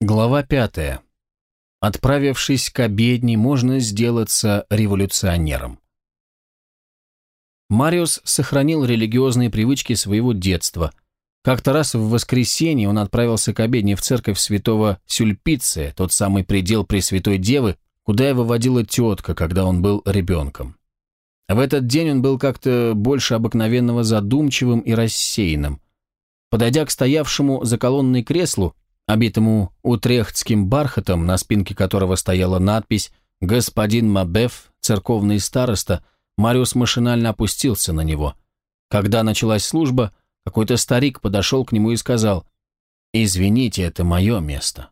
Глава пятая. Отправившись к обедне, можно сделаться революционером. Мариус сохранил религиозные привычки своего детства. Как-то раз в воскресенье он отправился к обедне в церковь святого Сюльпиция, тот самый предел Пресвятой Девы, куда его водила тетка, когда он был ребенком. В этот день он был как-то больше обыкновенного задумчивым и рассеянным. Подойдя к стоявшему за колонной креслу, обитому утрехтским бархатом, на спинке которого стояла надпись «Господин Мабеф, церковный староста», Мариус машинально опустился на него. Когда началась служба, какой-то старик подошел к нему и сказал «Извините, это мое место».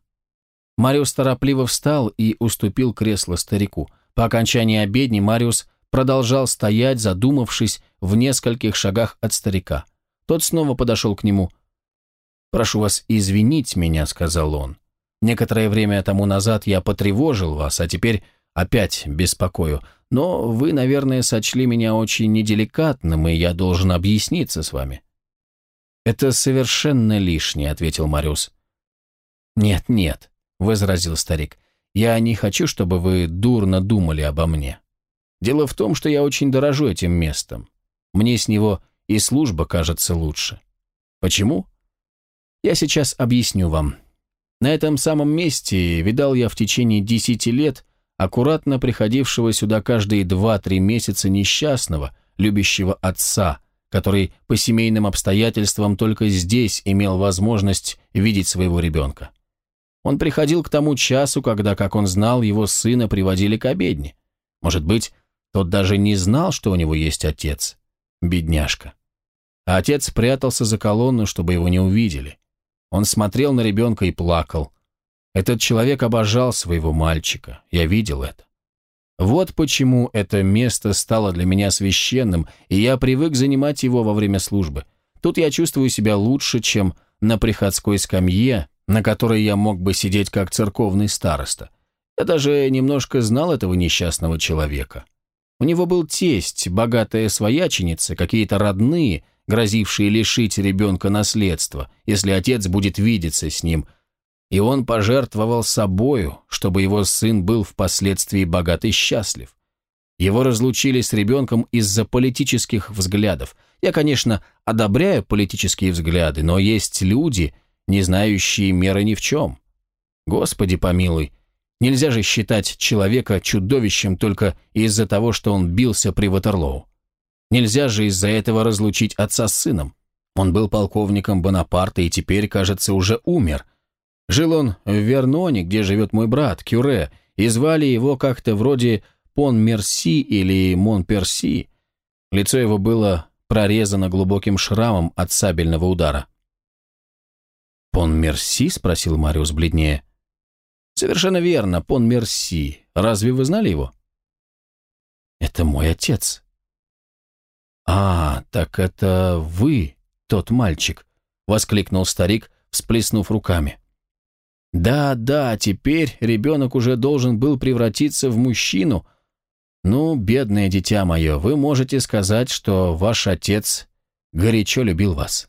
Мариус торопливо встал и уступил кресло старику. По окончании обедни Мариус продолжал стоять, задумавшись в нескольких шагах от старика. Тот снова подошел к нему – «Прошу вас извинить меня», — сказал он. «Некоторое время тому назад я потревожил вас, а теперь опять беспокою. Но вы, наверное, сочли меня очень неделикатным, и я должен объясниться с вами». «Это совершенно лишнее», — ответил Мариус. «Нет, нет», — возразил старик. «Я не хочу, чтобы вы дурно думали обо мне. Дело в том, что я очень дорожу этим местом. Мне с него и служба кажется лучше. Почему? Я сейчас объясню вам. На этом самом месте видал я в течение десяти лет аккуратно приходившего сюда каждые два-три месяца несчастного, любящего отца, который по семейным обстоятельствам только здесь имел возможность видеть своего ребенка. Он приходил к тому часу, когда, как он знал, его сына приводили к обедне. Может быть, тот даже не знал, что у него есть отец. Бедняжка. А отец прятался за колонну, чтобы его не увидели. Он смотрел на ребенка и плакал. Этот человек обожал своего мальчика. Я видел это. Вот почему это место стало для меня священным, и я привык занимать его во время службы. Тут я чувствую себя лучше, чем на приходской скамье, на которой я мог бы сидеть как церковный староста. Я даже немножко знал этого несчастного человека. У него был тесть, богатая свояченица, какие-то родные – грозившие лишить ребенка наследства, если отец будет видеться с ним, и он пожертвовал собою, чтобы его сын был впоследствии богат и счастлив. Его разлучили с ребенком из-за политических взглядов. Я, конечно, одобряю политические взгляды, но есть люди, не знающие меры ни в чем. Господи помилуй, нельзя же считать человека чудовищем только из-за того, что он бился при Ватерлоу. Нельзя же из-за этого разлучить отца с сыном. Он был полковником Бонапарта и теперь, кажется, уже умер. Жил он в Верноне, где живет мой брат, Кюре, и звали его как-то вроде Пон-Мерси или Мон-Перси. Лицо его было прорезано глубоким шрамом от сабельного удара. «Пон-Мерси?» — спросил Мариус бледнее. «Совершенно верно, Пон-Мерси. Разве вы знали его?» «Это мой отец», «А, так это вы, тот мальчик», — воскликнул старик, всплеснув руками. «Да, да, теперь ребенок уже должен был превратиться в мужчину. Ну, бедное дитя мое, вы можете сказать, что ваш отец горячо любил вас».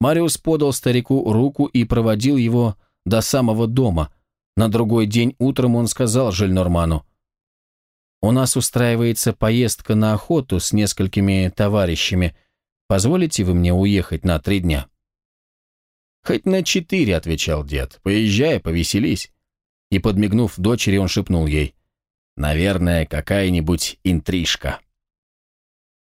Мариус подал старику руку и проводил его до самого дома. На другой день утром он сказал Жильнорману, у нас устраивается поездка на охоту с несколькими товарищами. Позволите вы мне уехать на три дня?» «Хоть на четыре», — отвечал дед. «Поезжай, повеселись». И, подмигнув дочери, он шепнул ей. «Наверное, какая-нибудь интрижка».